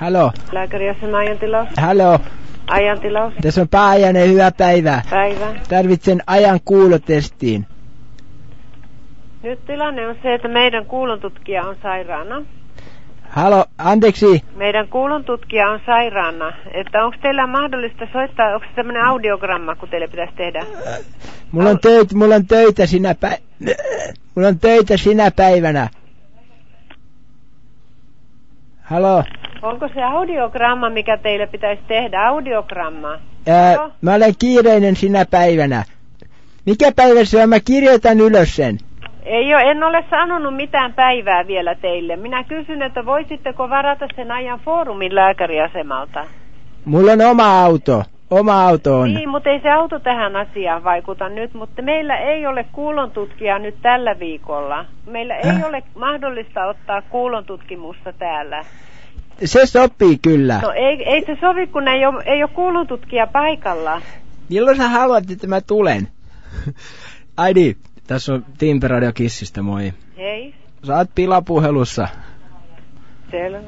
Halo. Lääkäriasema ajantilaus. Halo. Ajantilaus. Tässä on Paajanen, hyvää päivää. Päivä. Tarvitsen ajan kuulotestiin. Nyt tilanne on se, että meidän kuulontutkija on sairaana. Halo, anteeksi. Meidän kuulontutkija on sairaana. Että onko teillä mahdollista soittaa, onko se tämmöinen audiogramma, kun teille pitäisi tehdä? Mulla on, töitä, mulla on töitä sinä pä... Mulla on töitä sinä päivänä. Halo. Onko se audiogramma, mikä teille pitäisi tehdä? Audiogramma. Ää, Joo. mä olen kiireinen sinä päivänä. Mikä päivä se on? Mä kirjoitan ylös sen. Ei ole, en ole sanonut mitään päivää vielä teille. Minä kysyn, että voisitteko varata sen ajan foorumin lääkäriasemalta? Mulla on oma auto. Oma auto on. Niin, mutta ei se auto tähän asiaan vaikuta nyt, mutta meillä ei ole kuulontutkijaa nyt tällä viikolla. Meillä ei Häh? ole mahdollista ottaa kuulontutkimusta täällä. Se sopii kyllä. No ei, ei se sovi, kun ei ole, ei ole kuulontutkija paikalla. Milloin sä haluat, että mä tulen? Aidi, tässä on Timpe Radio Kissistä, moi. Hei, Sä oot pilapuhelussa. selvä.